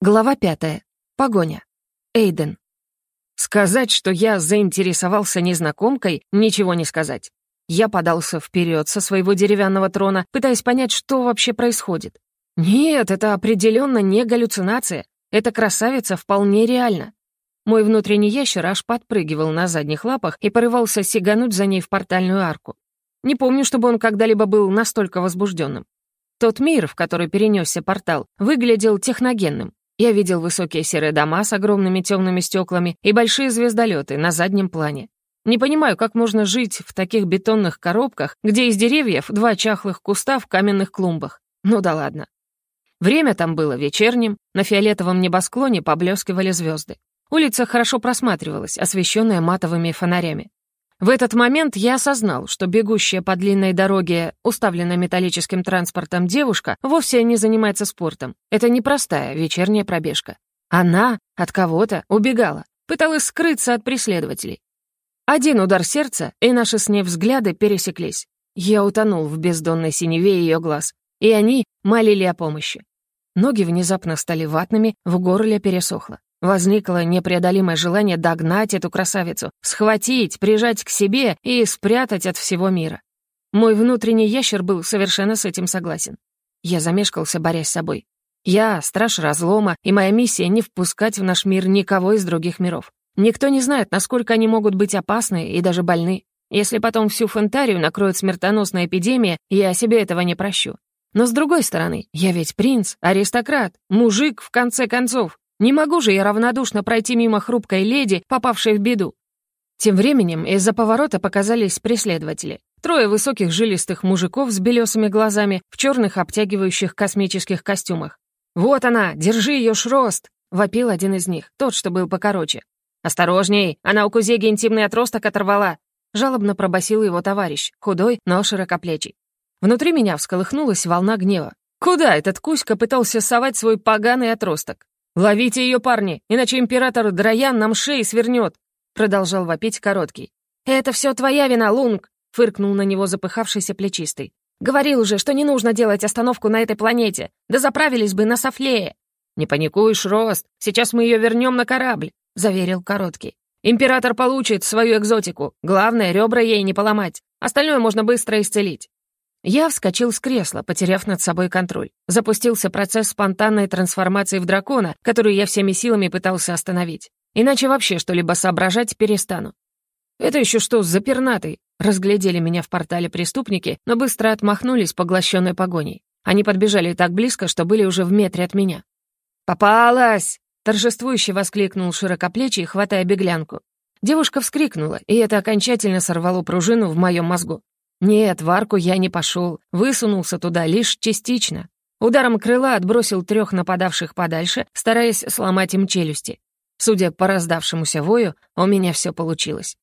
Глава пятая. Погоня. Эйден. Сказать, что я заинтересовался незнакомкой, ничего не сказать. Я подался вперед со своего деревянного трона, пытаясь понять, что вообще происходит. Нет, это определенно не галлюцинация. Эта красавица вполне реальна. Мой внутренний ящер аж подпрыгивал на задних лапах и порывался сигануть за ней в портальную арку. Не помню, чтобы он когда-либо был настолько возбужденным. Тот мир, в который перенесся портал, выглядел техногенным. Я видел высокие серые дома с огромными темными стеклами и большие звездолеты на заднем плане. Не понимаю, как можно жить в таких бетонных коробках, где из деревьев два чахлых куста в каменных клумбах. Ну да ладно. Время там было вечерним, на фиолетовом небосклоне поблескивали звезды. Улица хорошо просматривалась, освещенная матовыми фонарями. В этот момент я осознал, что бегущая по длинной дороге, уставленная металлическим транспортом девушка, вовсе не занимается спортом. Это непростая вечерняя пробежка. Она от кого-то убегала, пыталась скрыться от преследователей. Один удар сердца, и наши с ней взгляды пересеклись. Я утонул в бездонной синеве ее глаз, и они молили о помощи. Ноги внезапно стали ватными, в горле пересохло. Возникло непреодолимое желание догнать эту красавицу, схватить, прижать к себе и спрятать от всего мира. Мой внутренний ящер был совершенно с этим согласен. Я замешкался, борясь с собой. Я — страж разлома, и моя миссия — не впускать в наш мир никого из других миров. Никто не знает, насколько они могут быть опасны и даже больны. Если потом всю Фонтарию накроет смертоносная эпидемия, я себе этого не прощу. Но с другой стороны, я ведь принц, аристократ, мужик, в конце концов. Не могу же я равнодушно пройти мимо хрупкой леди, попавшей в беду. Тем временем из-за поворота показались преследователи. Трое высоких жилистых мужиков с белесыми глазами в черных обтягивающих космических костюмах. «Вот она, держи ее шрост!» — вопил один из них, тот, что был покороче. «Осторожней, она у Кузеги интимный отросток оторвала!» — жалобно пробасил его товарищ, худой, но широкоплечий. Внутри меня всколыхнулась волна гнева. Куда этот Кузька пытался совать свой поганый отросток? «Ловите ее, парни, иначе император Драян нам шеи свернет!» Продолжал вопить короткий. «Это все твоя вина, Лунг!» Фыркнул на него запыхавшийся плечистый. «Говорил уже, что не нужно делать остановку на этой планете. Да заправились бы на Софлее!» «Не паникуешь, Рост, сейчас мы ее вернем на корабль», — заверил короткий. «Император получит свою экзотику. Главное, ребра ей не поломать. Остальное можно быстро исцелить. Я вскочил с кресла, потеряв над собой контроль. Запустился процесс спонтанной трансформации в дракона, который я всеми силами пытался остановить. Иначе вообще что-либо соображать перестану. «Это еще что за пернатый?» Разглядели меня в портале преступники, но быстро отмахнулись поглощенной погоней. Они подбежали так близко, что были уже в метре от меня. «Попалась!» — торжествующе воскликнул широкоплечий, хватая беглянку. Девушка вскрикнула, и это окончательно сорвало пружину в моем мозгу. Нет, в арку я не пошел, высунулся туда лишь частично. Ударом крыла отбросил трех нападавших подальше, стараясь сломать им челюсти. Судя по раздавшемуся вою, у меня все получилось.